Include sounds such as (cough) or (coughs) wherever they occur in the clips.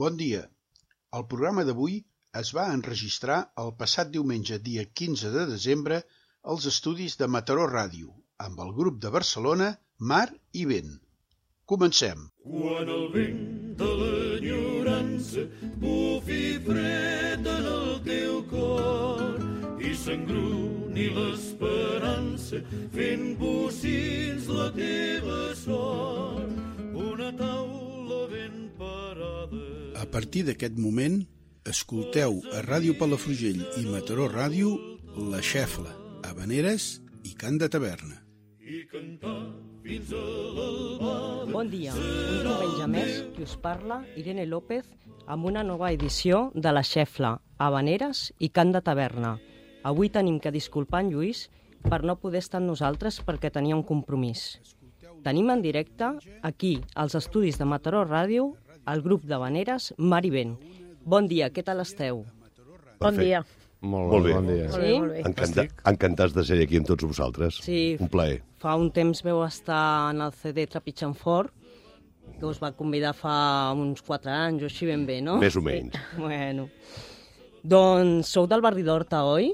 Bon dia. El programa d'avui es va enregistrar el passat diumenge dia quinze de desembre als estudis de Mataró Ràdio, amb el grup de Barcelona Mar i Vent. Comencem. Quan el vent de l'enyorança bufi fred en el teu cor i s'engruni l'esperança fent bocins la teva sort. Partir d'aquest moment, escolteu a Ràdio Palafrugell i Mataró Ràdio La Xefla, Habaneres i Cant de Taverna. i cantar fins a. Bon dia, un diumenge més qui us parla, Irene López, amb una nova edició de La Xefla, Habaneres i Cant de Taverna. Avui tenim que disculpar en Lluís per no poder estar amb nosaltres perquè tenia un compromís. Tenim en directe, aquí, als estudis de Mataró Ràdio, el grup d'Habaneres Mar i Vent. Bon dia, què tal esteu? Bon dia. Molt, Molt bé. Bon dia. Sí? Molt bé. Encanta, encantats de ser aquí amb tots vosaltres. Sí. Un plaer. Fa un temps veu estar en el CD Trepitjant Fort, que us va convidar fa uns 4 anys o així ben bé, no? Més o menys. (laughs) Bueno. Doncs sou del barri d'Horta, oi?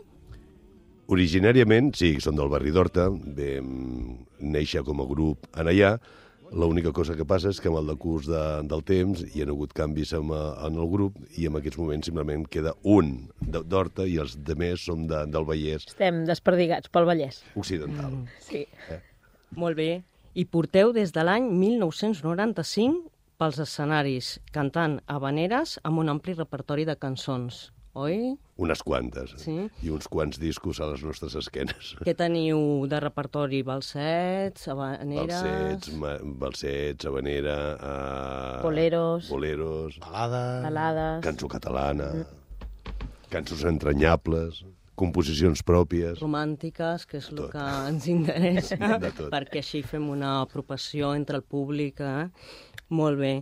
Originàriament, sí, som del barri d'Horta, vam néixer com a grup en allà. L'única cosa que passa és que amb el decurs de, del temps hi ha hagut canvis en, en el grup i en aquests moments simplement queda un de- d'Horta i els demés som de, del Vallès Estem desperdigats pel Vallès. Occidental. Mm. Sí. Molt bé. I porteu des de l'any 1995 pels escenaris cantant habaneres amb un ampli repertori de cançons, oi? Unes quantes. Sí. I uns quants discos a les nostres esquenes. Què teniu de repertori? Balsets, habaneres... Balsets, ma- balsets, habanera... Uh, Boleros. Boleros, Balades. cançó catalana, cançons entranyables, composicions pròpies... romàntiques, que és el que ens interessa, (laughs) De tot. perquè així fem una apropació entre el públic. Eh? Molt bé.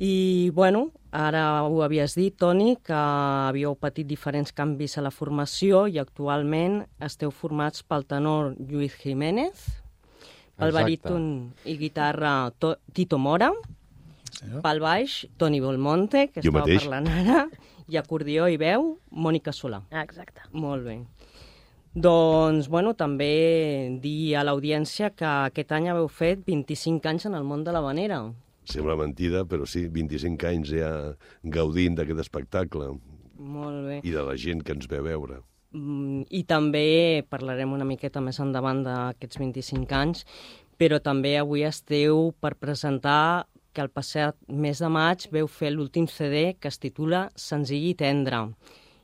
I, bueno, ara ho havies dit, Toni, que havíeu patit diferents canvis a la formació i actualment esteu formats pel tenor Lluís Jiménez, pel Exacte. baríton i guitarra to Tito Mora, pel baix Toni Belmonte, que Jo estava mateix. parlant ara, i acordió i veu Mònica Solà. Ah, exacte. Molt bé. Doncs, bueno, també dir a l'audiència que aquest any haveu fet 25 anys en el món de l'havanera. Sembla mentida, però sí, 25 anys ja gaudint d'aquest espectacle Molt bé. i de la gent que ens ve a veure. Mm, I també parlarem una miqueta més endavant d'aquests 25 anys, però també avui esteu per presentar que el passat mes de maig veu fer l'últim CD que es titula Senzill i tendre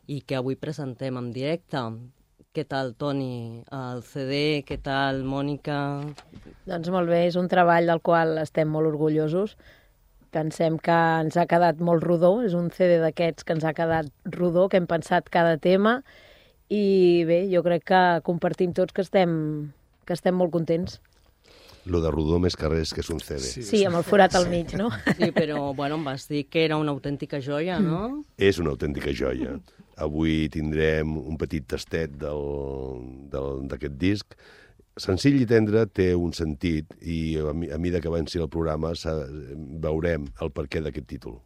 i que avui presentem en directe. Què tal, Toni, el CD? Què tal, Mònica? Doncs molt bé, és un treball del qual estem molt orgullosos. Pensem que ens ha quedat molt rodó, és un CD d'aquests que ens ha quedat rodó, que hem pensat cada tema, i bé, jo crec que compartim tots que estem, que estem molt contents. Lo de Rodó més que res que és un CD. Sí. Sí, amb el forat al mig, no? Sí, però, bueno, em vas dir que era una autèntica joia, no? És una autèntica joia. Avui tindrem un petit tastet del- del- d'aquest disc. Senzill i tendre té un sentit i a, mi- a mida que avanci el programa sa- veurem el perquè d'aquest títol.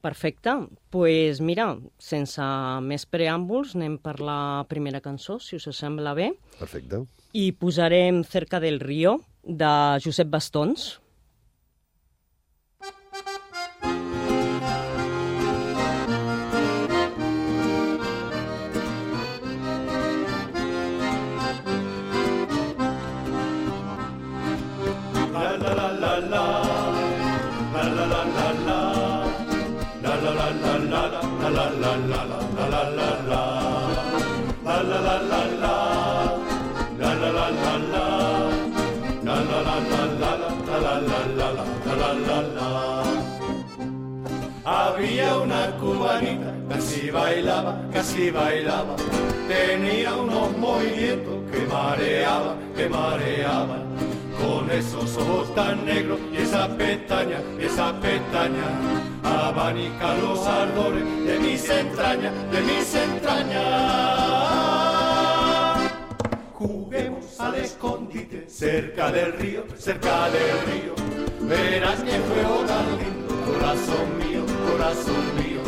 Perfecte. Doncs pues mira, sense més preàmbuls, anem per la primera cançó, si us sembla bé, Perfecte. i posarem Cerca del Río, de Josep Bastons. Así bailaba, así bailaba. Tenía unos movimientos que mareaba, que mareaba. Con esos ojos tan negros y esa pestaña, y esa pestaña. Abanica los ardores de mis entrañas, de mis entrañas. Juguemos al escondite cerca del río, cerca del río. Verás que juego tan lindo, corazón mío, corazón mío.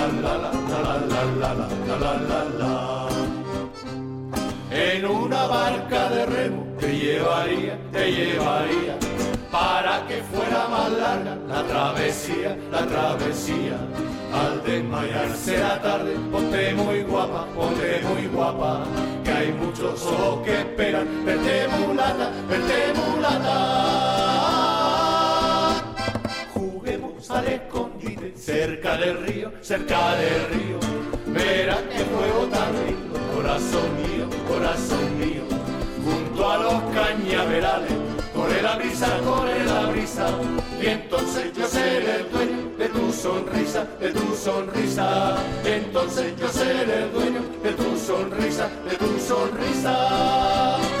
En una barca de remo te llevaría, te llevaría para que fuera más larga la travesía, la travesía. Al desmayarse la tarde, ponte muy guapa, ponte muy guapa, que hay muchos ojos que esperan verte mulata, verte mulata. Juguemos al escondite cerca del río, cerca del río. Verás que juego tan lindo, corazón mío, corazón mío. Junto a los cañaverales, corre la brisa, corre la brisa. Y entonces yo seré el dueño de tu sonrisa, de tu sonrisa. Entonces yo seré el dueño de tu sonrisa, de tu sonrisa.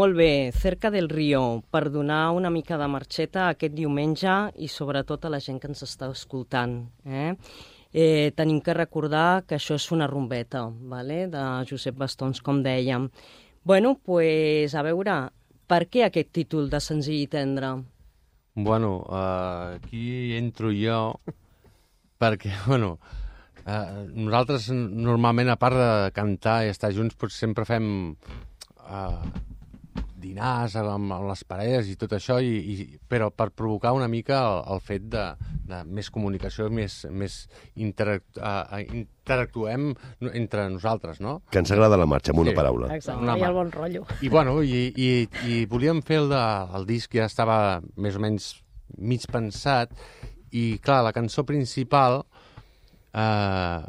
Molt bé, cerca del Rio, per donar una mica de marxeta aquest diumenge i sobretot a la gent que ens està escoltant. Eh? Eh, tenim que recordar que això és una rumbeta, vale? de Josep Bastons, com dèiem. Bueno, pues, a veure, per què aquest títol de senzill i tendre? Bueno, uh, aquí entro jo perquè, (laughs) bueno, uh, nosaltres normalment, a part de cantar i estar junts, doncs sempre fem uh, dinars amb, amb les parelles i tot això, i, i, però per provocar una mica el, el fet de, de més comunicació, més, més interact, uh, interactuem entre nosaltres, no? Que ens agrada la marxa, amb una Sí. paraula. Exacte, Una i el bon rotllo. I, bueno, i, i, i volíem fer el, de, el disc, ja estava més o menys mig pensat, i clar, la cançó principal eh,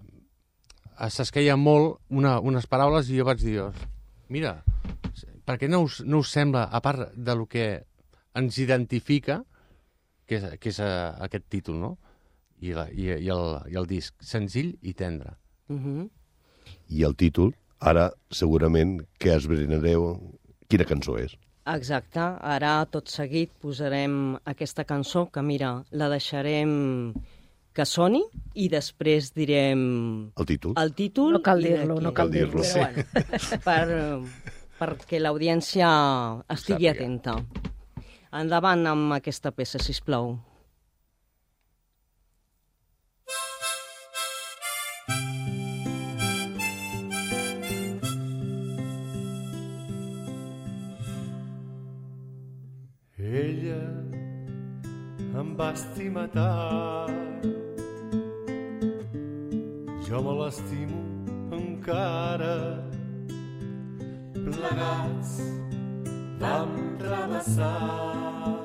s'esqueia molt una, unes paraules i jo vaig dir, mira, per què no us, no us sembla, a part de lo que ens identifica, que és, que és uh, aquest títol, no? I, la, i, i, el, I el disc, senzill i tendre. Uh -huh. I el títol, ara segurament que esbrinareu quina cançó és. Exacte, ara tot seguit posarem aquesta cançó que mira, la deixarem que soni i després direm El títol? el títol No cal dir-lo, no cal dir-lo. Però, bueno, per, perquè l'audiència estigui Sàpiga. atenta. Endavant amb aquesta peça, si plau. Ella em va estimar tant, jo me l'estimo encara. Plegats vam travessar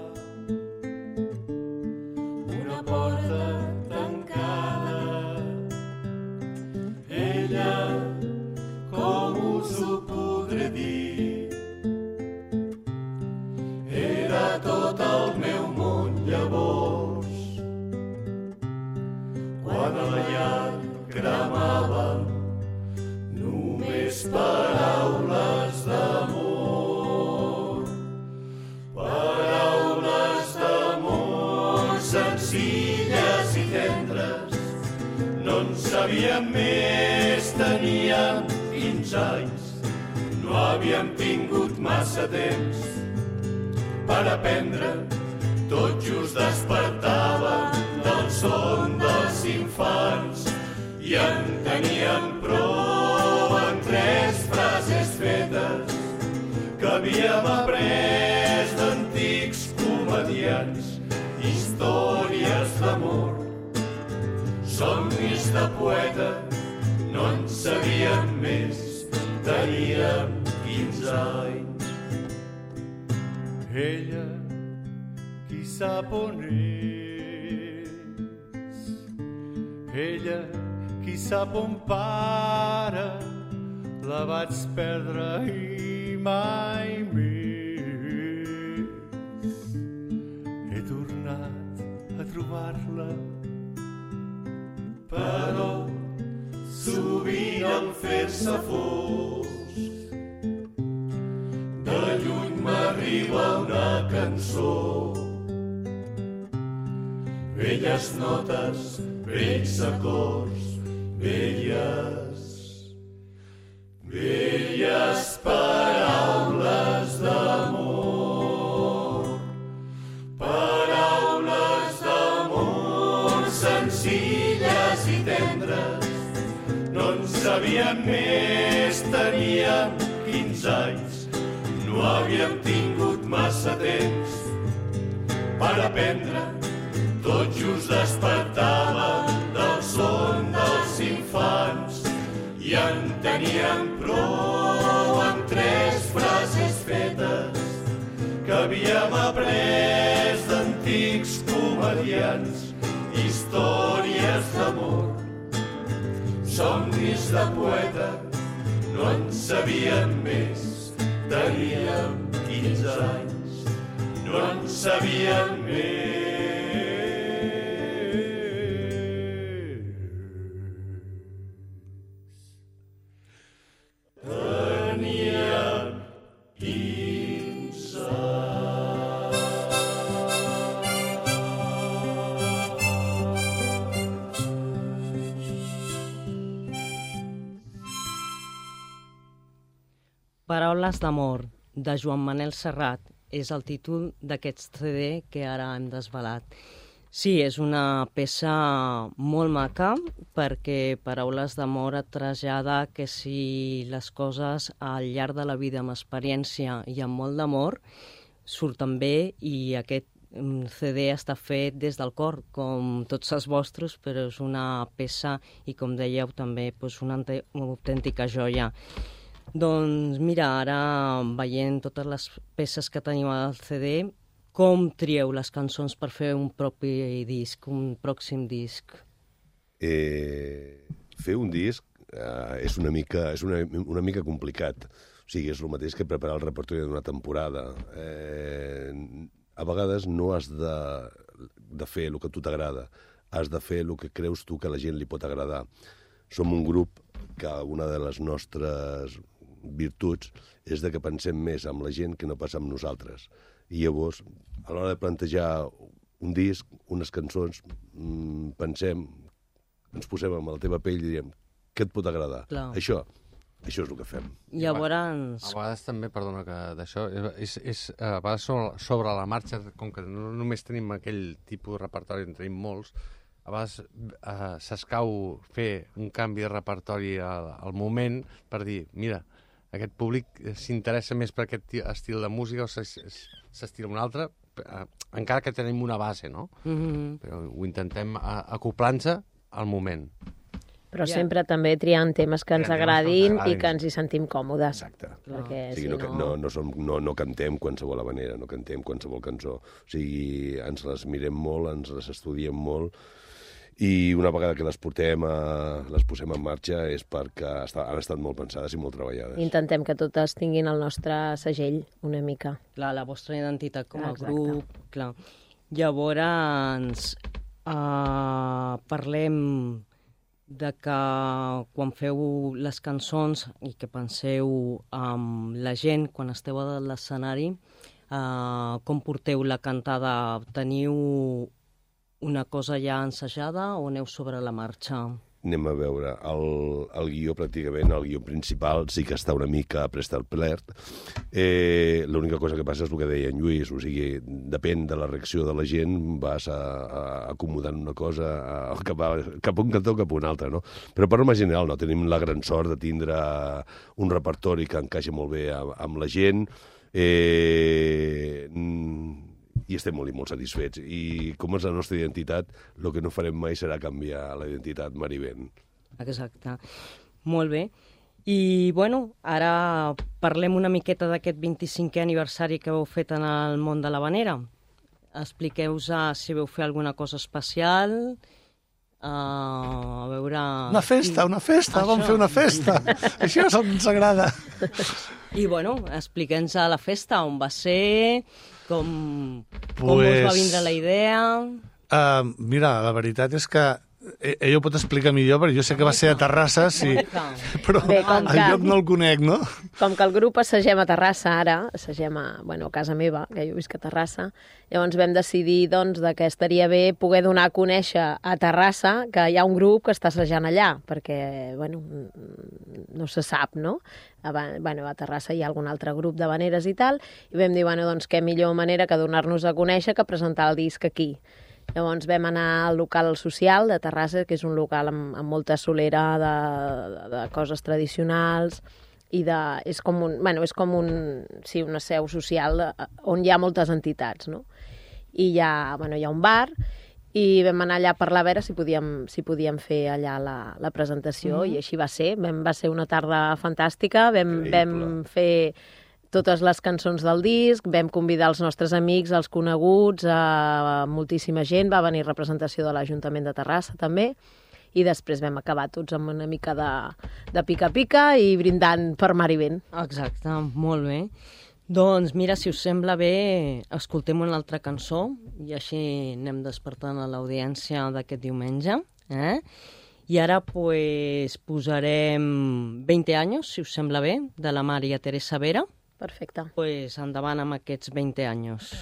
sabíem més, teníem 15 anys. No havíem tingut massa temps per aprendre. Tot just despertàvem del son dels infants. i en tenien prou en tres frases fetes que havíem après d'antics comedians, històries d'amor, somnis de en sabíem més, teníem 15 anys. Ella, qui sap on és, ella, qui sap on para, la vaig perdre i mai més. He tornat a trobar-la, però sovint en fer-se fosc. De lluny m'arriba una cançó, velles notes, vells acords, velles, velles paraules d'amor. Sabíem més, teníem 15 anys, no havíem tingut massa temps per aprendre. Tot just despertàvem del son dels infants. I en teníem prou amb tres frases fetes que havíem après d'antics comedians, històries d'amor, somnis de poeta, no en sabíem més, teníem 15 anys, no en sabíem més. Paraules d'amor, de Joan Manel Serrat, és el títol d'aquest CD que ara hem desvelat. Sí, és una peça molt maca perquè Paraules d'amor et trasllada que si les coses al llarg de la vida amb experiència i amb molt d'amor surten bé i aquest mm, CD està fet des del cor, com tots els vostres, però és una peça i, com dèieu, també doncs, una autèntica joia. Doncs mira, ara veient totes les peces que teniu al CD, com trieu les cançons per fer un propi disc, un pròxim disc? Eh, fer un disc eh, és, una mica, és una, una mica complicat. O sigui, és el mateix que preparar el repertori d'una temporada. Eh, a vegades no has de, de fer el que a tu t'agrada, has de fer el que creus tu que a la gent li pot agradar. Som un grup que una de les nostres virtuts és de que pensem més amb la gent que no pas amb nosaltres. I llavors, a l'hora de plantejar un disc, unes cançons, mmm, pensem, ens posem amb la teva pell i diem què et pot agradar? Clar. Això, això és el que fem. Llavors, A vegades també, perdona, que d'això és, és a vegades sobre, sobre la marxa, com que no només tenim aquell tipus de repertori, en tenim molts, a vegades eh, s'escau fer un canvi de repertori al, al moment per dir, mira, aquest públic s'interessa més per aquest ti- estil de música o s'es- es- s'estila un altre, eh, encara que tenim una base, no? mm -hmm. Però ho intentem eh, acoplant-se al moment. Però Ja. sempre també triant temes que ens temes que ens agradin i agradin. que ens hi sentim còmodes. Exacte. Perquè O sigui, si no, no... no, no, som, no, no cantem qualsevol habanera, no cantem qualsevol cançó. O sigui, ens les mirem molt, ens les estudiem molt, i una vegada que les portem a, les posem en marxa és perquè està, han estat molt pensades i molt treballades. Intentem que totes tinguin el nostre segell una mica. clar, la vostra identitat com a Exacte. grup, clar. Llavors, uh, parlem de que quan feu les cançons i que penseu amb la gent quan esteu a l'escenari, uh, com porteu la cantada? Teniu una cosa ja ensajada o aneu sobre la marxa? anem a veure, el, el guió pràcticament, el guió principal sí que està una mica prestar plert. Eh, L'única cosa que passa és el que deia en Lluís, o sigui, depèn de la reacció de la gent, vas a, a acomodant una cosa a, cap, a, cap a un cantó o cap a un altre, no? Però per norma general, no? Tenim la gran sort de tindre un repertori que encaixa molt bé amb, amb la gent, eh, i estem molt i molt satisfets. I com és la nostra identitat, el que no farem mai serà canviar la identitat Marivent. Exacte. Molt bé. I, bueno, ara parlem una miqueta d'aquest 25è aniversari que heu fet en el món de l'Havanera. Expliqueu-vos si veu fer alguna cosa especial, uh, a veure... Una festa, una festa, Això. vam fer una festa. (laughs) Això ens agrada. I, bueno, expliquem-nos la festa, on va ser, com, pues... com us va vindre la idea... Uh, mira, la veritat és que ell eh, ho pot explicar millor, perquè jo sé que va ser a Terrassa, sí, (laughs) però Bé, el que, lloc no el conec, no? Com que el grup assagem a Terrassa ara, assagem a, bueno, a casa meva, que jo visc a Terrassa, llavors vam decidir doncs, de que estaria bé poder donar a conèixer a Terrassa que hi ha un grup que està assajant allà, perquè, bueno, no se sap, no? A, bueno, a Terrassa hi ha algun altre grup de veneres i tal, i vam dir, bueno, doncs què millor manera que donar-nos a conèixer que presentar el disc aquí. Llavors vam anar al local social de Terrassa, que és un local amb, amb molta solera de, de, de coses tradicionals, i de, és com un, bueno, és com un, sí, una seu social de, on hi ha moltes entitats, no? I hi ha, bueno, hi ha un bar, i vam anar allà a parlar a veure si podíem, si podíem fer allà la, la presentació, mm -hmm. i així va ser. Vam, va ser una tarda fantàstica, vam, vam fer totes les cançons del disc, vam convidar els nostres amics, els coneguts, a moltíssima gent, va venir representació de l'Ajuntament de Terrassa també, i després vam acabar tots amb una mica de, de pica-pica i brindant per mar i vent. Exacte, molt bé. Doncs mira, si us sembla bé, escoltem una altra cançó i així anem despertant a l'audiència d'aquest diumenge. Eh? I ara pues, posarem 20 anys, si us sembla bé, de la Maria Teresa Vera. Perfecte. Pues endavant amb aquests 20 anys.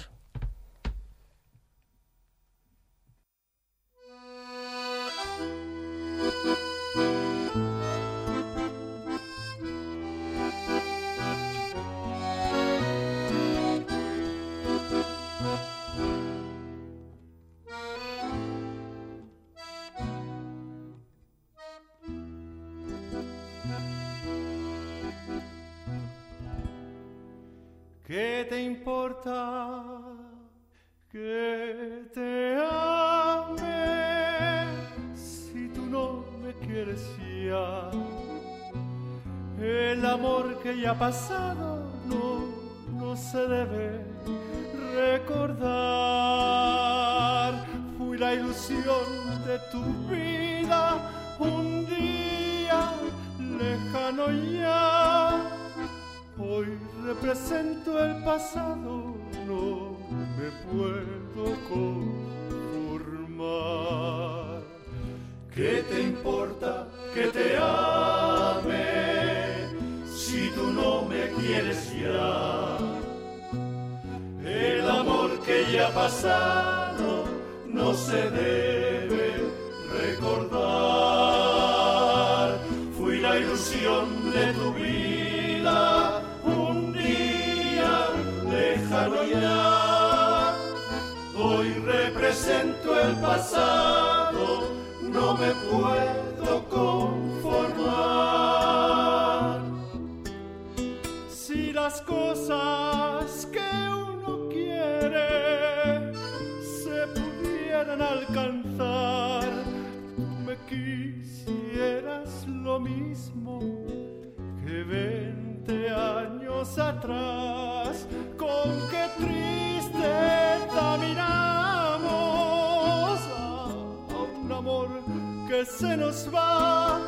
¿Qué te importa que te ame si tú no me quieres? El amor que ya ha pasado no, no se debe recordar. Fui la ilusión de tu vida un día lejano ya. Hoy represento el pasado, no me puedo conformar. ¿Qué te importa que te ame si tú no me quieres ya? El amor que ya ha pasado no se debe recordar. Fui la ilusión de Hoy represento el pasado, no me puedo conformar. Si las cosas que uno quiere se pudieran alcanzar, tú me quisieras lo mismo que veinte años atrás con qué tristeza miramos a un amor que se nos va.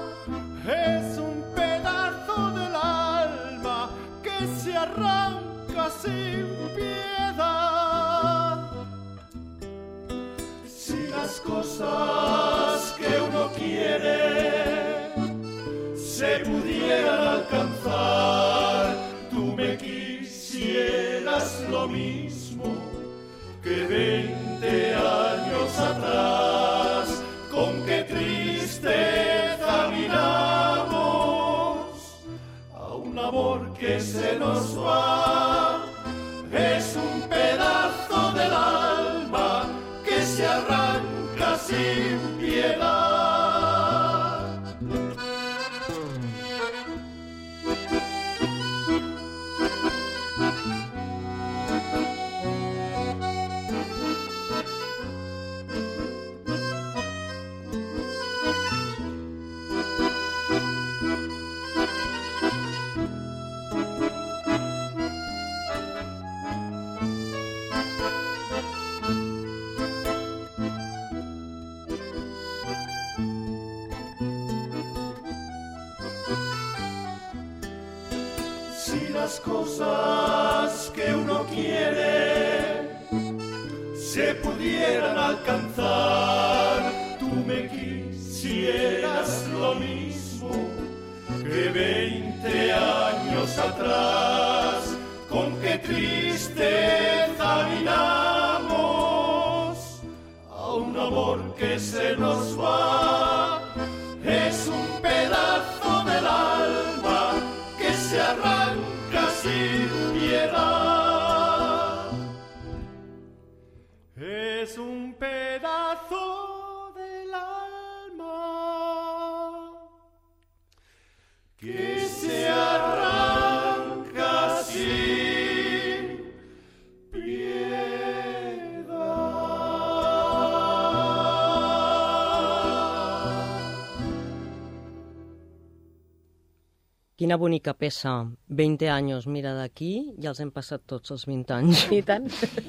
Es un pedazo del alma que se arranca sin piedad. Si las cosas que uno quiere se pudieran alcanzar, hicieras lo mismo que 20 años atrás, con qué tristeza miramos a un amor que se nos va. Quina bonica peça. 20 anys, mira, d'aquí ja els hem passat tots els 20 anys. I tant.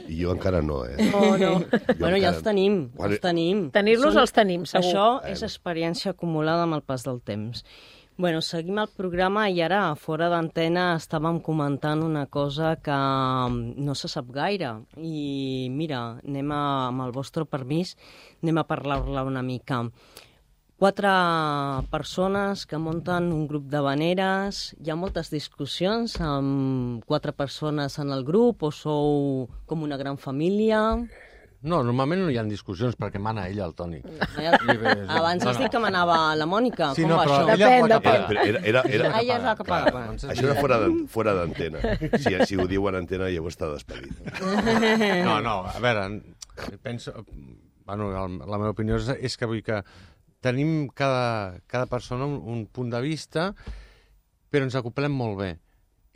I jo encara no, eh? Oh, no. bueno, ja encara- els tenim, Quan- els tenim. Tenir-los Són- els tenim, segur. Això és experiència acumulada amb el pas del temps. Bueno, seguim el programa i ara, fora d'antena, estàvem comentant una cosa que mm, no se sap gaire. I mira, anem a, amb el vostre permís, anem a parlar-la una mica. Quatre persones que munten un grup de veneres. Hi ha moltes discussions amb quatre persones en el grup o sou com una gran família? No, normalment no hi ha discussions perquè mana ella, el Toni. Abans has dit que manava la Mònica. Sí, Com no, va però això? ella Depèn. Però era, era, era, Ah, ja és la que paga. Clar, doncs això era fora fora d'antena. Si, si ho diu en antena, llavors està despedit. No, no, a veure, penso... Bueno, la meva opinió és, és que vull que tenim cada, cada persona un, un punt de vista, però ens acoplem molt bé.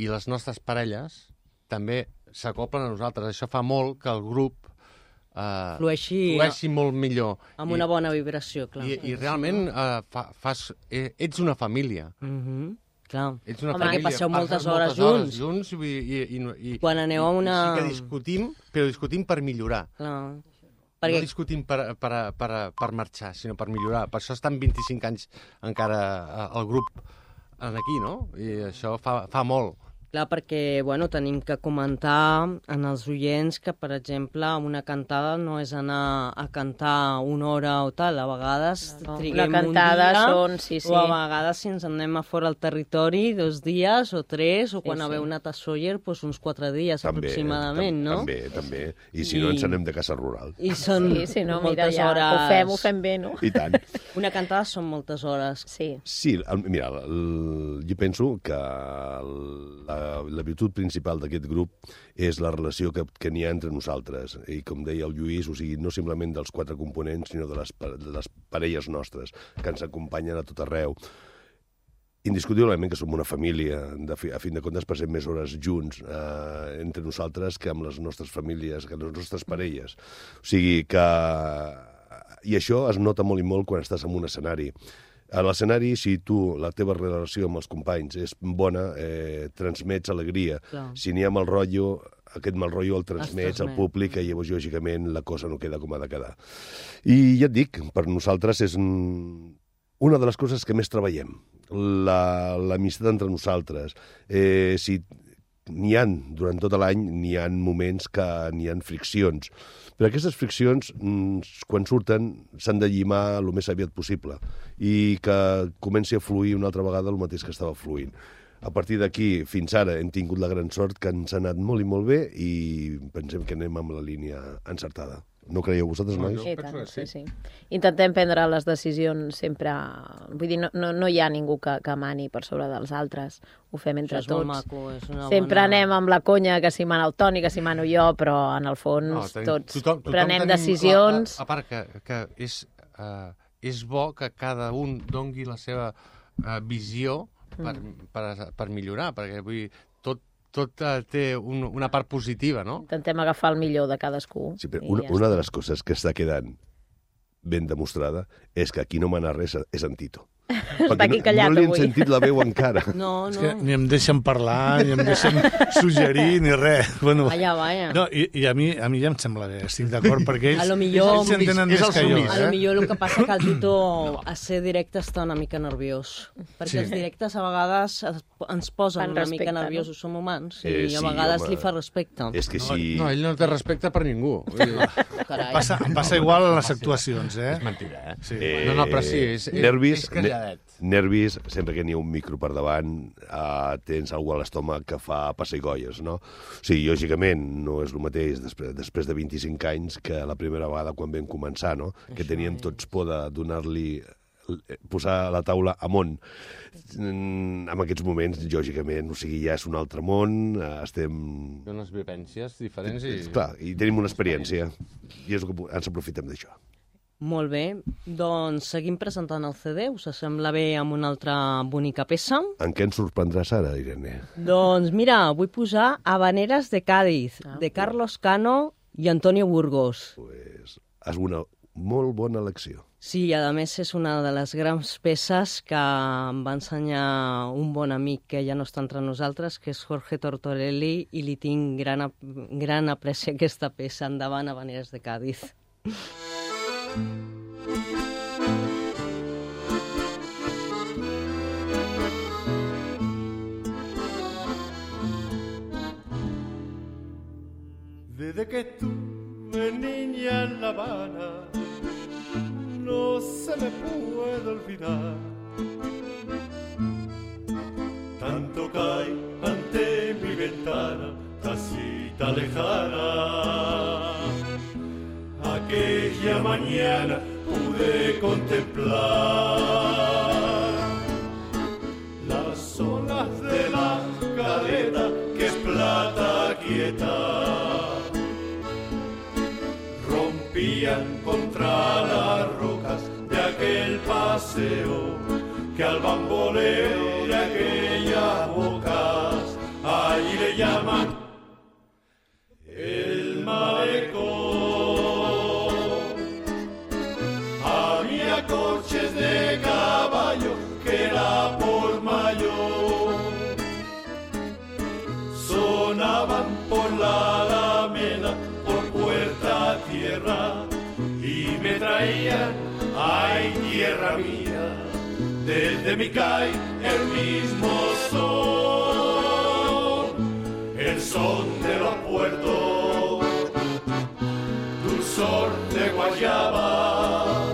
I les nostres parelles també s'acoplen a nosaltres. Això fa molt que el grup eh, Flueixi, flueixi molt millor. amb una bona vibració, clar. I, i realment eh, fa, fas, eh, ets una família. Mhm, clar. Ets una Home, família. passeu moltes hores hores junts. junts i, i, i, i, Quan aneu a una- I sí que discutim, però discutim per millorar. clar. Perquè... No discutim per, per, per, per marxar, sinó per millorar. Per això estan 25 anys encara eh, el grup en aquí, no? I això fa, fa molt. Clar, perquè bueno, tenim que comentar en els oients que, per exemple, una cantada no és anar a cantar una hora o tal. A vegades No, triguem una cantada un dia, són- sí, sí. o a vegades si ens en anem a fora al territori dos dies o tres, o quan sí. haveu anat a Sóller, doncs uns quatre dies També, aproximadament, tam- no? També, també. I si no, I- ens anem de casa rural. I són Sí, sí, no, mira, moltes ja hores... ho fem, ho fem bé, no? I tant. (laughs) Una cantada són moltes hores. Sí. Sí, mira, el, jo penso que el, la, la virtut principal d'aquest grup és la relació que, que n'hi ha entre nosaltres. I com deia el Lluís, o sigui, no simplement dels quatre components, sinó de les, de les parelles nostres, que ens acompanyen a tot arreu. Indiscutiblement que som una família, de fi, a fin de comptes passem més hores junts eh, entre nosaltres que amb les nostres famílies, que amb les nostres parelles. O sigui que... I això es nota molt i molt quan estàs en un escenari. A l'escenari, si tu, la teva relació amb els companys és bona, eh, transmets alegria. Clar. Si n'hi ha mal rotllo, aquest mal rotllo el transmets al públic i llavors, lògicament, la cosa no queda com ha de quedar. I ja et dic, per nosaltres és un, una de les coses que més treballem, la- l'amistat entre nosaltres. Eh, si n'hi han, durant tot l'any, n'hi han moments que n'hi han friccions. Però aquestes friccions, mm, quan surten, s'han de llimar el més aviat possible i que comenci a fluir una altra vegada el mateix que estava fluint. A partir d'aquí, fins ara, hem tingut la gran sort que ens ha anat molt i molt bé i pensem que anem amb la línia encertada. No creieu vosaltres, No, nois? jo I penso tant, que sí, sí. Intentem prendre les decisions sempre... Vull dir, no, no, no hi ha ningú que, que mani per sobre dels altres. Ho fem entre Això és tots. maco. És una Sempre bona... anem amb la conya que si mana el Toni, que si mano jo, però en el fons tenim- tots tothom- tothom prenem tenim decisions. La, a, a part que, que és, uh, és bo que cada un dongui la seva uh, visió per, Mm. per, per millorar, perquè vull dir, tot, tot uh, té un, una part positiva, no? Intentem agafar el millor de cadascú. Sí, però una, ja una de les coses que està quedant ben demostrada és que aquí no mana res és en Tito. Perquè aquí no, callat no li han avui. sentit la veu encara. (laughs) No, És no. que ni em deixen parlar, ni em deixen (laughs) suggerir, ni res. Bueno, Vaya, vaya. no, i, i a, mi, a mi ja em sembla bé, estic d'acord, perquè ells, A lo millor- ells s'entenen És més el que jo. submís. A lo Eh? millor el que passa que el (clears throat) Tito a ser directe està una mica nerviós. Perquè Sí. els directes a vegades es- ens posen Fan una respecte, mica no? nerviosos, som humans, Eh, i sí, a vegades home. li fa respecte. És que si... No, ell no té respecte per ningú. Dir, Carai. Passa, em passa igual a les actuacions, eh? és mentira, eh? Sí. Eh, No, no, però sí, és, és, nervis, és calladet. Ne nervis, sempre que n'hi ha un micro per davant, eh, tens algú a l'estómac que fa pessigolles, no? O sigui, lògicament, no és el mateix després, després de 25 anys que la primera vegada quan vam començar, no? Que teníem tots por de donar-li eh, posar la taula amunt. Mm, En aquests moments, lògicament, o sigui, ja és un altre món, eh, estem... Té unes vivències diferents i... Clar, i tenim una experiència, i és el que ens aprofitem d'això. Molt bé, doncs seguim presentant el CD, us sembla bé amb una altra bonica peça? En què ens sorprendràs ara, Irene? Doncs mira, vull posar Habaneras de Cádiz, de Carlos Cano i Antonio Burgos. Pues, és una molt bona elecció. Sí, i a més és una de les grans peces que em va ensenyar un bon amic que ja no està entre nosaltres, que és Jorge Tortorelli, i li tinc gran, gran apreci a aquesta peça. Endavant, Habaneras de Cádiz. Desde que estuve niña en La Habana, no se me puede olvidar. Tanto cae ante mi ventana, casita lejana. Aquella mañana pude contemplar las olas de la caleta que es plata quieta. Rompían contra las rocas de aquel paseo que al bamboleo de aquellas bocas allí le llaman desde mi calle el mismo son, el son de los puertos, dulzor de guayaba,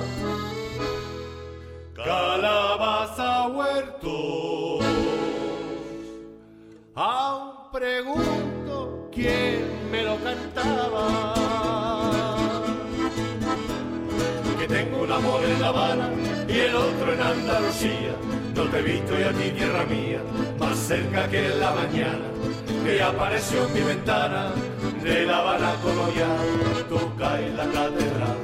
calabaza huertos. Aún pregunto quién me lo cantaba. Que tengo un amor en La Habana y el otro en Andalucía. No te he visto y a ti, tierra mía, más cerca que en la mañana. Que apareció en mi ventana de La Habana colonial. Toca en la catedral,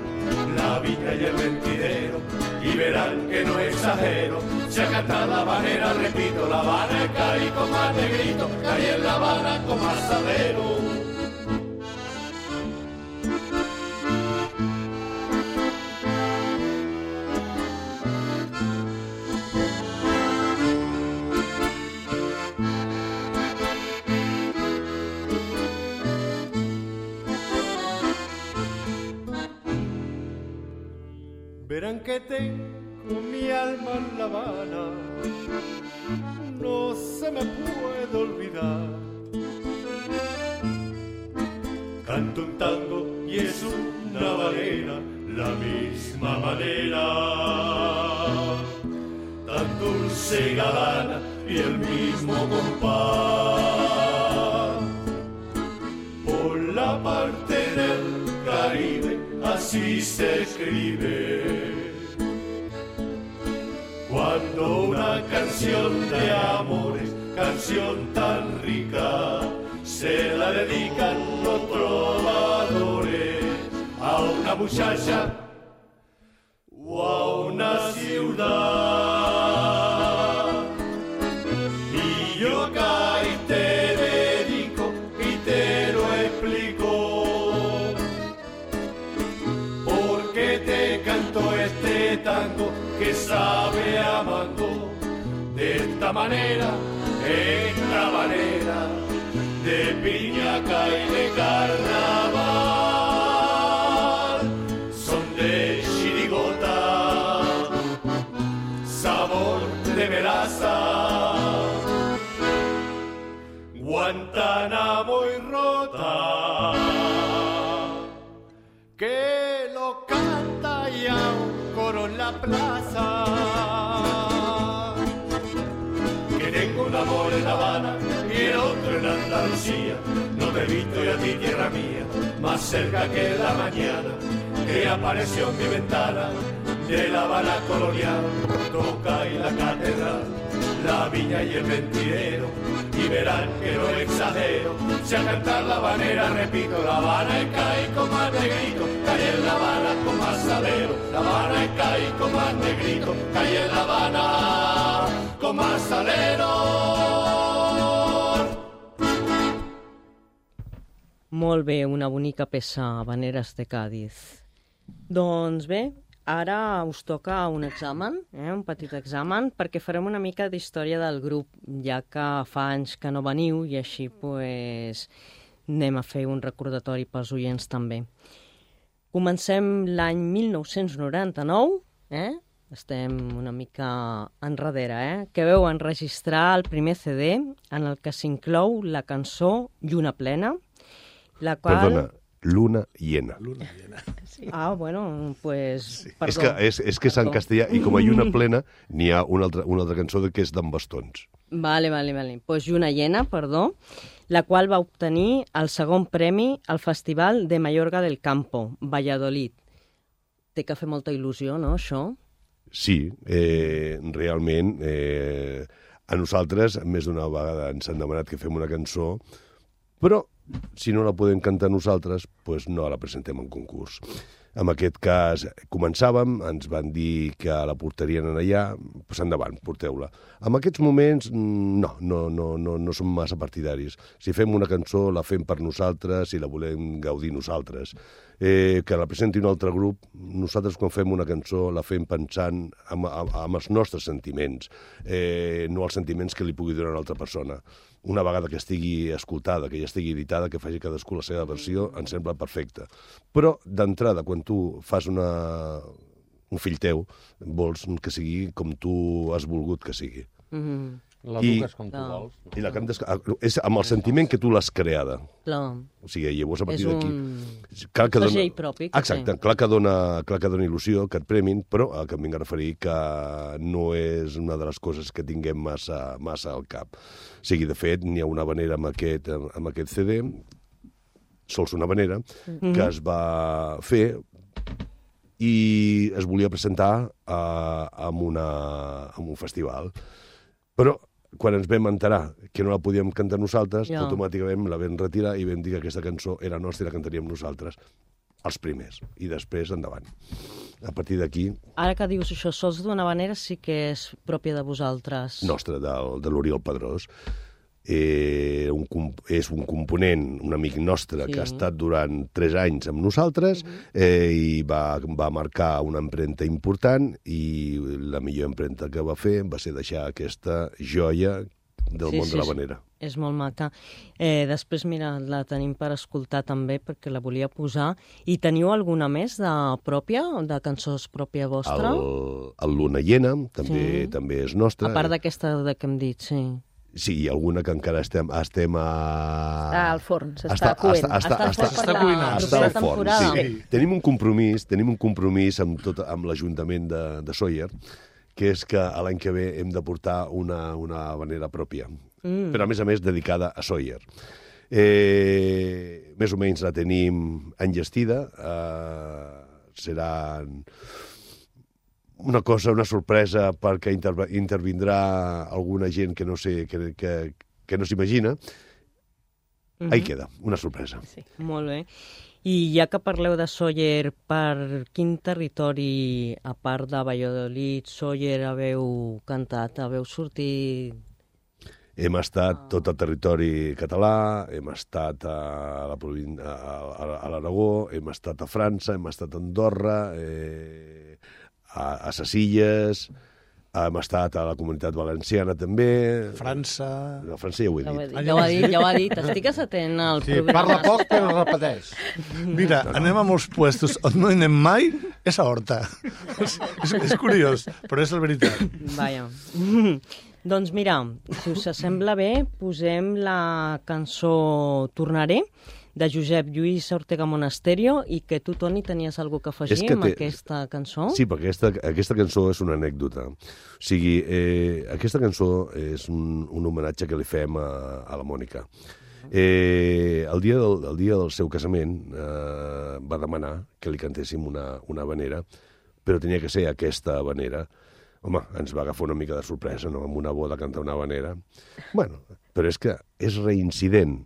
la viña y el mentidero. Y verán que no exagero, se acata la habanera, repito, la Habana caí con más negrito, caí en La Habana con más sadero. Verán que tengo mi alma en La Habana, no se me puede olvidar. Canto un tango y es una balena, la misma manera. Tan dulce y galana y el mismo compás. Por la parte así se escribe. Cuando una canción de amores, canción tan rica, se la dedican los trovadores a una muchacha o a una ciudad. Manera, esta manera de piñaca y de carnaval. Son de chirigota, sabor de melaza, Guantánamo y rota. Que lo canta ya un coro la plaza. Amor en La Habana y el otro en Andalucía. No te he visto y a ti, tierra mía, más cerca que la mañana, que apareció en mi ventana de La Habana colonial. Toca y la catedral, la viña y el mentidero, y verán que no exagero. Si al cantar la habanera repito, La Habana es caí con más negrito, cae en La Habana con más salero. La Habana es caí con más negrito, cae en La Habana con más salero. Molt bé, una bonica peça, Habaneres de Cádiz. Doncs bé, ara us toca un examen, eh? un petit examen, perquè farem una mica d'història del grup, ja que fa anys que no veniu i així pues, anem a fer un recordatori pels oients també. Comencem l'any 1999, eh? estem una mica enrere, eh? que veu enregistrar el primer CD en el que s'inclou la cançó Lluna plena, la qual... Perdona, luna llena. Luna llena. Ah, bueno, pues... Sí. Perdó. És que, és, és que és en castellà i com a lluna plena n'hi ha una altra, una altra cançó que és d'en bastons. Vale, vale, vale. Pues Lluna llena, perdó, la qual va obtenir el segon premi al Festival de Mallorca del Campo, Valladolid. Té que fer molta il·lusió, no, això? Sí, eh, realment eh, a nosaltres més d'una vegada ens han demanat que fem una cançó, però si no la podem cantar nosaltres, doncs no la presentem en concurs. En aquest cas, començàvem, ens van dir que la portarien en allà, doncs endavant, porteu-la. En aquests moments, mm, no, no, no, no, no som massa partidaris. Si fem una cançó, la fem per nosaltres i la volem gaudir nosaltres. Eh, que la presenti un altre grup, nosaltres quan fem una cançó la fem pensant en, en, en els nostres sentiments, eh, no els sentiments que li pugui donar una altra persona. Una vegada que estigui escoltada, que ja estigui editada, que faci cadascú la seva versió, em sembla perfecte. Però, d'entrada, quan tu fas una, un fill teu, vols que sigui com tu has volgut que sigui. Mm -hmm. La I- com tu vols. I la cantes ah, és amb el sentiment que tu l'has creada. Clar, O sigui, llavors a és partir d'aquí... un Clar que dona... propi. que Exacte, té. clar que, dona, clar que dona il·lusió, que et premin, però el que em vinc a referir que no és una de les coses que tinguem massa, massa al cap. O sigui, de fet, n'hi ha una vanera amb aquest, amb aquest CD, sols una vanera, Mhm. que es va fer i es volia presentar a, en, una, en un festival. Però quan ens vam enterar que no la podíem cantar nosaltres, Ja. automàticament la vam retirar i vam dir que aquesta cançó era nostra i la cantaríem nosaltres els primers, i després endavant. A partir d'aquí, Ara que dius això, sols d'una manera sí que és pròpia de vosaltres. nostra, del, de l'Oriol Pedrós, eh, un, és un component, un amic nostre, Sí. que ha estat durant tres anys amb nosaltres eh, i va, va marcar una empremta important i la millor empremta que va fer va ser deixar aquesta joia del Sí, món sí, de la sí. És molt maca. Eh, després, mira, la tenim per escoltar també, perquè la volia posar. I teniu alguna més de pròpia, de cançons pròpia vostra? El, el Luna Llena també, Sí. també és nostre. A part d'aquesta de que hem dit, sí. Sí, hi ha alguna que encara estem, estem a... Està al forn, s'està Està- coent. està- està- està- està al forn, temporada. sí. Tenim un compromís, tenim un compromís amb, tot, amb l'Ajuntament de, de Sóller, que és que a l'any que ve hem de portar una, una vanera pròpia, mm. però a més a més dedicada a Sóller. Eh, més o menys la tenim enllestida, eh, seran una cosa, una sorpresa perquè interv intervindrà alguna gent que no sé, que, que, que no s'imagina. Mm -hmm. Ahí queda, una sorpresa. Sí. Molt bé. I ja que parleu de Sóller, per quin territori, a part de Valladolid, Sóller haveu cantat? Haveu sortit hem estat ah. tot el territori català, hem estat a la a, a l'Aragó, hem estat a França, hem estat a Andorra, eh, a, a ses Illes, hem estat a la comunitat valenciana també. França... A França ja ho he dit. Ja ho, dit, ja ho ha dit, estigues atent al sí, programa. Parla poc però repeteix. Mira, no, no. anem a molts puestos on no anem mai, és a Horta. és, és, és curiós, però és la veritat. Vaja. doncs mira, si us sembla bé, posem la cançó Tornaré, de Josep Lluís Ortega Monasterio i que tu, Toni, tenies alguna que afegir que amb té... aquesta cançó? Sí, perquè aquesta, aquesta cançó és una anècdota. O sigui, eh, aquesta cançó és un, un homenatge que li fem a, a la Mònica. Eh, el, dia del, el dia del seu casament eh, va demanar que li cantéssim una, una vanera, però tenia que ser aquesta vanera. Home, ens va agafar una mica de sorpresa, no?, amb una boda cantar una vanera. Bueno, però és que és reincident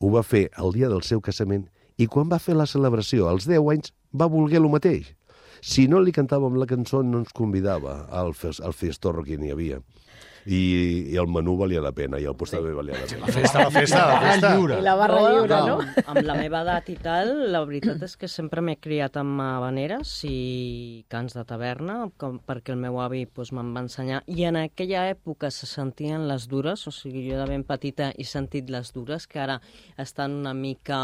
ho va fer el dia del seu casament i quan va fer la celebració als 10 anys va voler el mateix. Si no li cantàvem la cançó no ens convidava al, fes, al festorro que n'hi havia i, i el menú valia la pena, i el post sí. també valia la pena. La festa, la festa, la festa. I la barra lliure, no? no? Amb la meva edat i tal, la veritat és que sempre m'he criat amb habaneres i cants de taverna, com, perquè el meu avi doncs, me'n va ensenyar. I en aquella època se sentien les dures, o sigui, jo de ben petita he sentit les dures, que ara estan una mica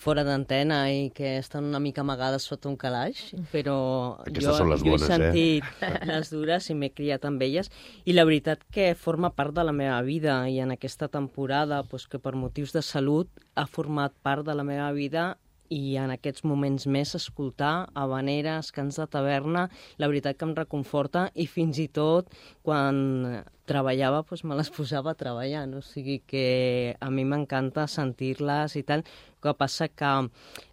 fora d'antena i que estan una mica amagades sota un calaix, però Aquestes jo, són les bones, jo he sentit eh? les dures i m'he criat amb elles. I la veritat veritat que forma part de la meva vida i en aquesta temporada, doncs, que per motius de salut ha format part de la meva vida i en aquests moments més escoltar habaneres, cants de taverna, la veritat que em reconforta i fins i tot quan treballava doncs me les posava a treballar, no? o sigui que a mi m'encanta sentir-les i tal, que passa que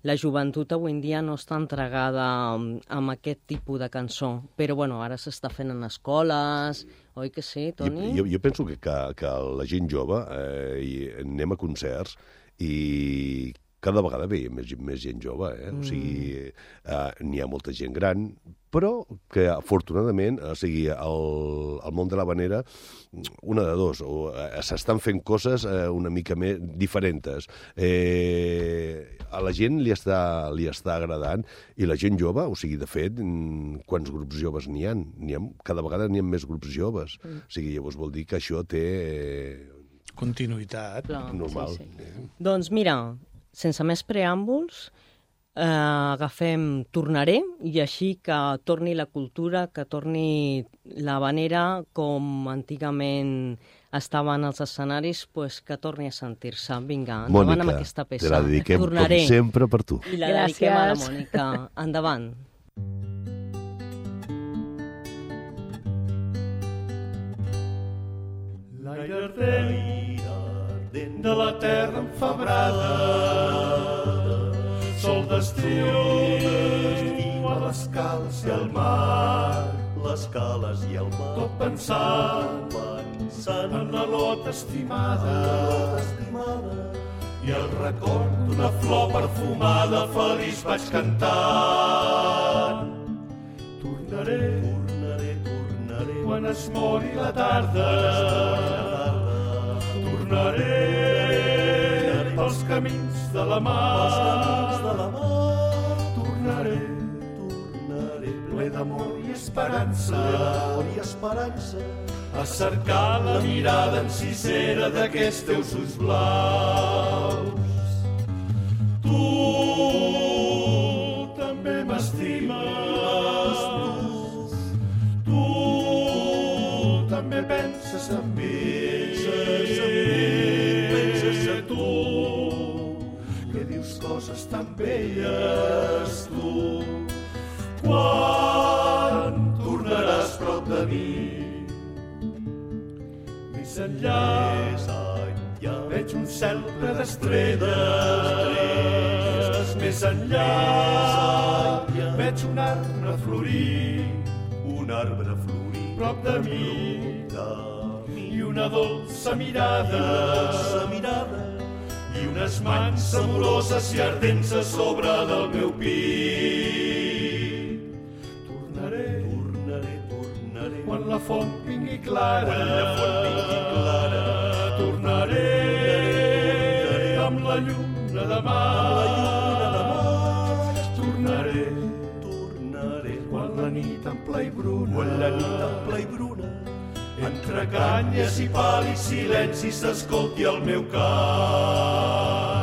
la joventut avui en dia no està entregada amb aquest tipus de cançó, però bueno, ara s'està fent en escoles, oi que sí, Toni? Jo, jo, jo penso que, que, que la gent jove eh, anem a concerts i cada vegada veiem més, més gent jove, eh? Mm. O sigui, eh, n'hi ha molta gent gran, però que afortunadament, o sigui, el, el món de la vanera, una de dos, o eh, s'estan fent coses eh, una mica més diferents. Eh, a la gent li està, li està agradant, i la gent jove, o sigui, de fet, quants grups joves n'hi ha? ha? Cada vegada n'hi ha més grups joves. Mm. O sigui, llavors vol dir que això té... Eh, Continuïtat. Clar, normal. Sí, sí. Eh? Doncs mira, sense més preàmbuls, eh, agafem Tornaré i així que torni la cultura, que torni la vanera com antigament estaven als escenaris, pues, que torni a sentir-se. Vinga, endavant Mònica, amb aquesta peça. te la dediquem Tornaré. com sempre per tu. I la Gràcies. dediquem a la Mònica. Endavant. L'aire de la terra enfebrada. Sol d'estiu, a les cales i al mar, les cales i el mar. Tot pensant, pensant en la lot estimada, estimada i el record d'una flor perfumada feliç vaig cantant. Tornaré, tornaré, tornaré, quan es mori la tarda, tornaré pels camins de la mar. de la mar. Tornaré, tornaré ple d'amor i esperança. i esperança. A cercar la mirada encisera d'aquests teus ulls blaus. Tu tan belles tu. Quan tornaràs prop de mi? Més enllà, més enllà veig un cel ple d'estrelles. Més enllà, veig veig un arbre florir, un arbre florir prop de mi, i una dolça mirada, la mirada i unes mans amoroses i ardents a sobre del meu pit. Tornaré, tornaré, tornaré. Quan la font vingui clara, quan la font vingui clara. Tornaré amb la lluna de mar, la lluna de mar. Tornaré tornaré. Quan la nit ampla i bruna, quan la nit ampla i bruna entre canyes i pàl·lids silenci s'escolti el meu cant.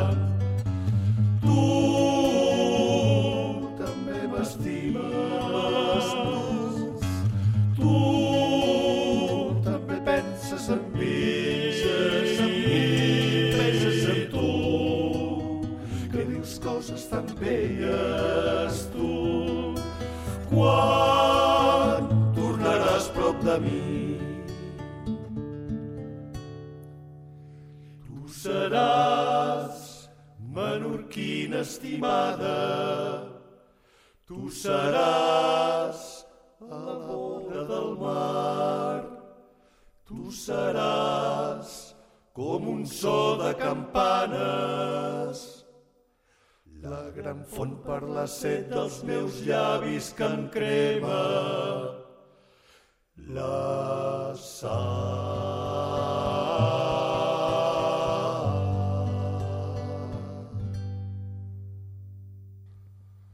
Estimada, tu seràs a la vora del mar, tu seràs com un so de campanes, la gran font per la set dels meus llavis que em crema, la sal.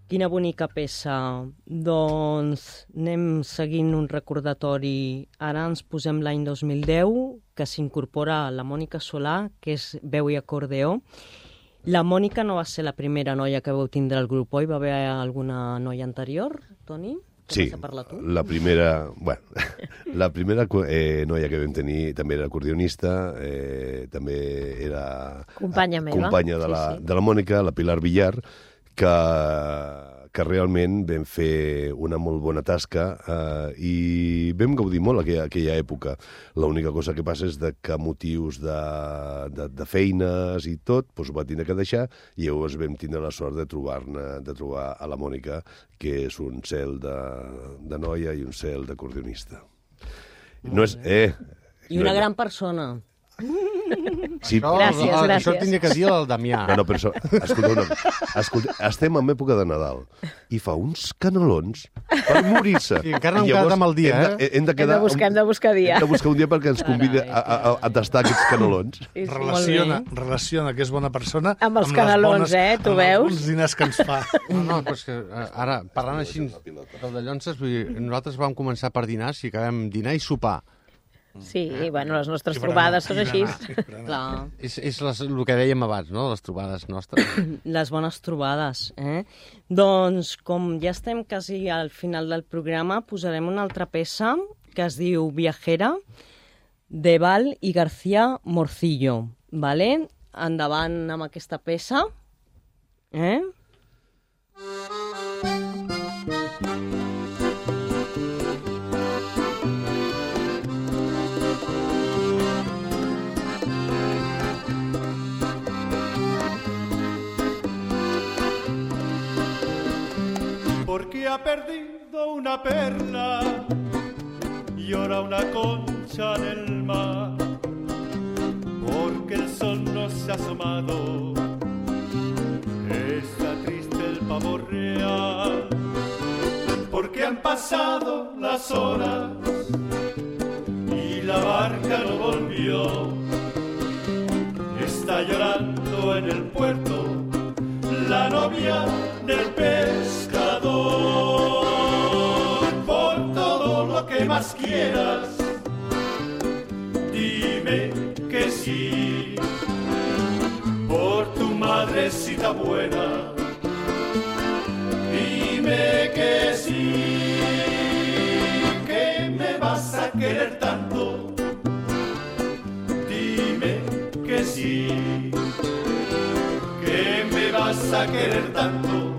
Quina bonica peça. Doncs anem seguint un recordatori. Ara ens posem l'any 2010, que s'incorpora la Mònica Solà, que és veu i acordeó. La Mònica no va ser la primera noia que vau tindre al grup, oi? Va haver alguna noia anterior, Toni? Que Sí, la primera, bueno, (laughs) la primera eh, noia que vam tenir també era acordionista, eh, també era Companya meva. companya de Sí, la, sí. de la Mònica, la Pilar Villar, que, que realment vam fer una molt bona tasca eh, i vam gaudir molt aquella, aquella època. L'única cosa que passa és de que motius de, de, de feines i tot, doncs ho va tindre que deixar i llavors vam tindre la sort de trobar-ne, de trobar a la Mònica, que és un cel de, de noia i un cel d'acordionista. No és... Eh, I no, una gran persona. (laughs) Sí, Això, Gràcies, el- gràcies. Això tindria que dir el Damià. No, no, però això, escolta, una, escolta, estem en època de Nadal i fa uns canelons per morir-se. Sí, encara no hem quedat amb el dia, hem de, eh? Hem de, Hem quedar, de buscar, hem de buscar dia. Hem de buscar un dia perquè ens convida a, a, a, a tastar aquests canelons. Relaciona, relaciona que és bona persona Amb els les canelons, eh, tu amb veus? alguns diners que ens fa. (laughs) No, no, però és que eh, ara, parlant així del de llonces, vull dir, nosaltres vam començar per dinar, si acabem dinar i sopar. Sí, bueno, les nostres trobades berenar, són així. Clar, És, és les, el que dèiem abans, no?, les trobades nostres. (coughs) les bones trobades. Eh? Doncs, com ja estem quasi al final del programa, posarem una altra peça que es diu Viajera, de Val i García Morcillo. Vale? Endavant amb aquesta peça. Eh? Porque ha perdido una perla y ahora una concha en el mar, porque el sol no se ha asomado, está triste el pavo real, porque han pasado las horas y la barca no volvió, está llorando en el puerto la novia del pescador. Por todo lo que más quieras, dime que sí. Por tu madrecita buena, dime que sí. Que me vas a querer tanto, dime que sí que me vas a querer tanto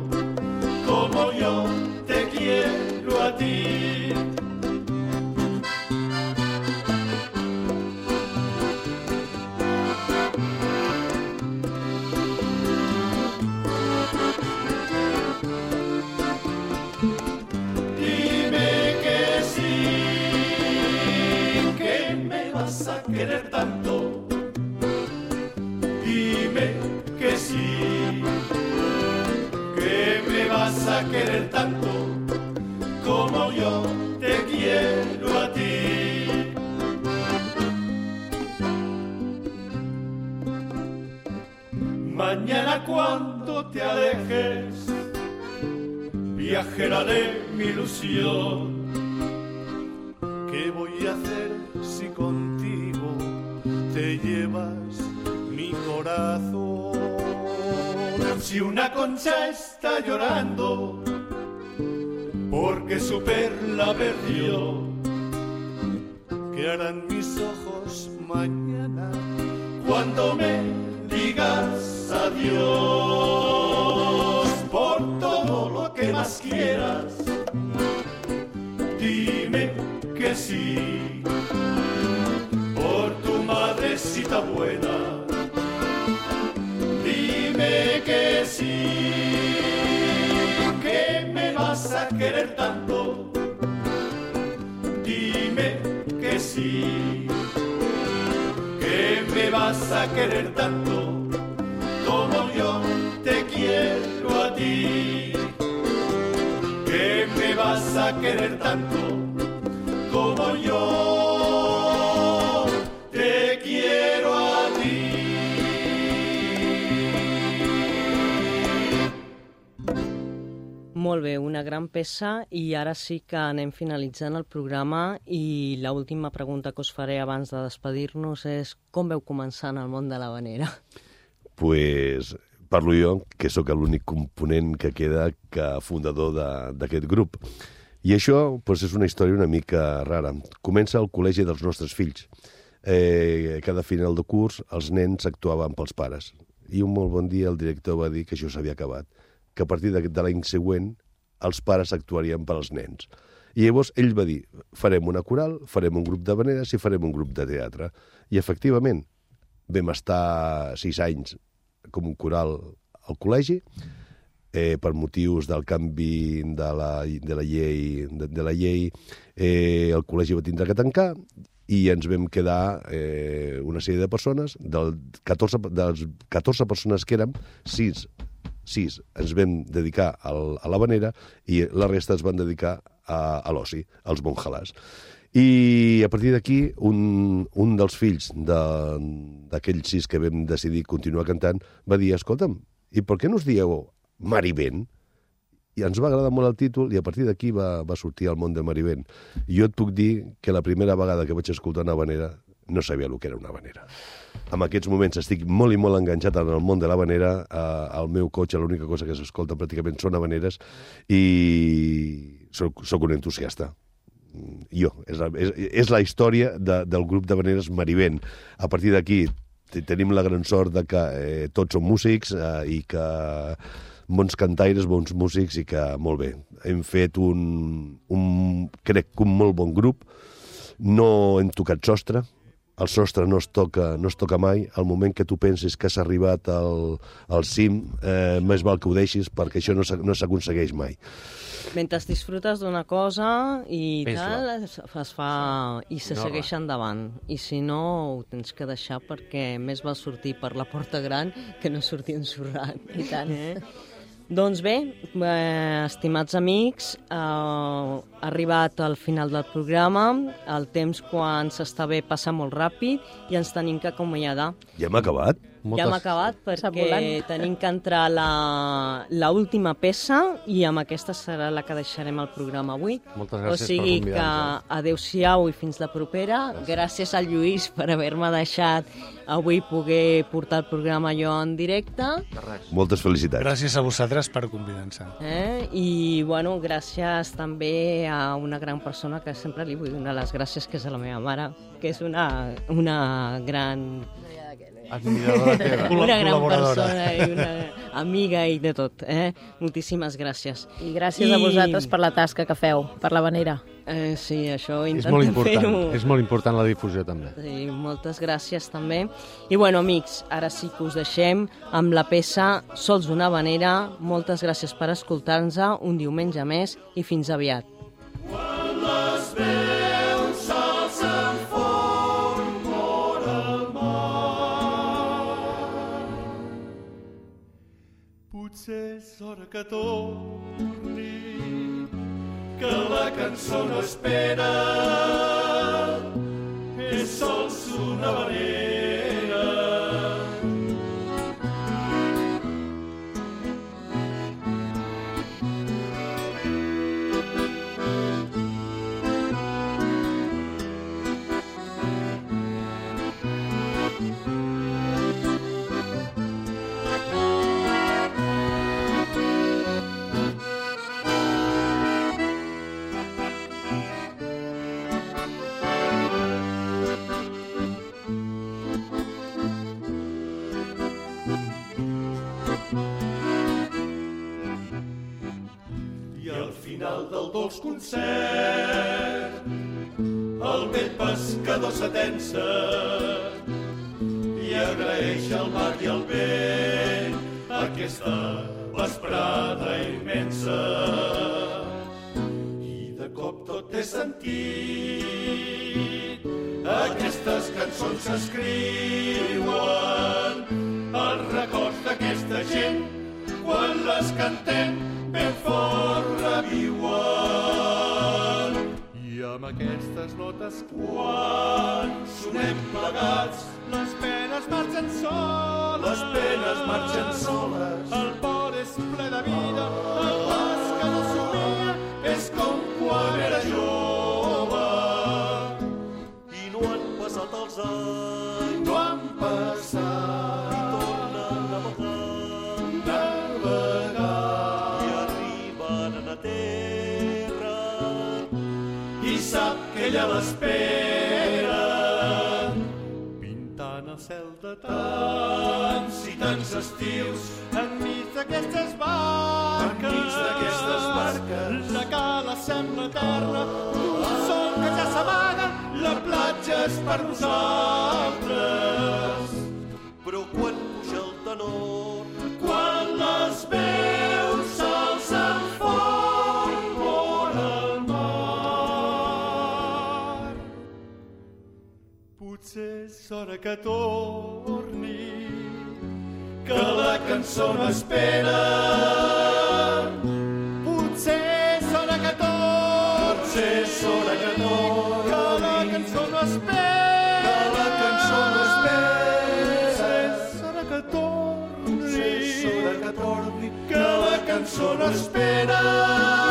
ti. Dime que sí, que me vas a querer ¿Qué voy a hacer si contigo te llevas mi corazón? Si una concha está llorando porque su perla perdió, Molt bé, una gran peça i ara sí que anem finalitzant el programa i la última pregunta que us faré abans de despedir-nos és com veu començar en el món de la vanera? pues, parlo jo, que sóc l'únic component que queda que fundador d'aquest grup. I això pues, és una història una mica rara. Comença al col·legi dels nostres fills. Eh, cada final de curs els nens actuaven pels pares. I un molt bon dia el director va dir que això s'havia acabat, que a partir de, de l'any següent els pares actuarien per als nens. I llavors ell va dir, farem una coral, farem un grup de veneres i farem un grup de teatre. I efectivament, vam estar sis anys com un coral al col·legi, eh, per motius del canvi de la, de la llei, de, de la llei eh, el col·legi va tindre que tancar i ens vam quedar eh, una sèrie de persones, del 14, dels 14 persones que érem, 6, 6 ens vam dedicar al, a la vanera i la resta es van dedicar a, a l'oci, als monjalars. I a partir d'aquí, un, un dels fills de- d'aquells sis que vam decidir continuar cantant va dir, escolta'm, i per què no us dieu Mar i ens va agradar molt el títol i a partir d'aquí va, va sortir al món de Mar i Vent. I jo et puc dir que la primera vegada que vaig escoltar una vanera no sabia el que era una vanera. En aquests moments estic molt i molt enganxat en el món de la vanera. Eh, al meu cotxe l'única cosa que s'escolta pràcticament són habaneres i soc, soc un entusiasta jo, és la, és, és la història de, del grup de veneres Marivent. A partir d'aquí te- tenim la gran sort de que eh, tots som músics eh, i que bons cantaires, bons músics i que molt bé. Hem fet un, un crec que un molt bon grup. No hem tocat sostre, el sostre no es toca, no es toca mai. Al moment que tu penses que has arribat al, al cim, eh, més val que ho deixis perquè això no s'ac- no s'aconsegueix mai. Mentre disfrutes d'una cosa i tal, es, es fa i se No, segueix endavant. I si no, ho tens que deixar perquè més val sortir per la porta gran que no sortir ensorrat. I tant. Eh? Doncs bé, eh, estimats amics, eh, arribat al final del programa. El temps, quan s'està bé, passa molt ràpid i ens tenim que acomiadar. Ja hem acabat? Ja hem acabat perquè tenim que entrar la, la última peça i amb aquesta serà la que deixarem el programa avui. Moltes o gràcies per sigui que convidar-nos, eh? adeu-siau i fins la propera. Gràcies al Lluís per haver-me deixat avui poder portar el programa jo en directe. Moltes felicitats. Gràcies a vosaltres per convidar-nos. Eh? I, bueno, gràcies també a una gran persona que sempre li vull donar les gràcies, que és a la meva mare, que és una, una gran Admiradora (laughs) teva. una gran persona i una amiga i de tot. Eh? Moltíssimes gràcies. I gràcies I- a vosaltres per la tasca que feu, per la vanera. Eh, sí, això És intentem molt important, fer-ho. és molt important la difusió també. Sí, moltes gràcies també. I bueno, amics, ara sí que us deixem amb la peça Sols una vanera. Moltes gràcies per escoltar-nos un diumenge més i fins aviat. És hora que torni, que la cançó no espera, és sols una manera. Dolç concert? El vell pescador s'atensa i agraeix al mar i al vent. Aquesta vesprada immensa. I de cop tot té sentit, aquestes cançons s'escriuen, els records d'aquesta gent, quan les cantem ben fort reviuen. I amb aquestes notes, quan sonem plegats, les penes marxen soles. Les penes marxen soles. El cor és ple de vida, el pas l'espera pintant el cel de tants i tants estius enmig d'aquestes barques. Enmig d'aquestes barques. La cala sembla eterna un sol que ja s'amaga la platja és per nosaltres és hora que torni que la cançó no espera. Potser és hora que torni potser és hora que torni que la cançó no espera que la cançó no espera. És hora que torni és hora que torni que la cançó no espera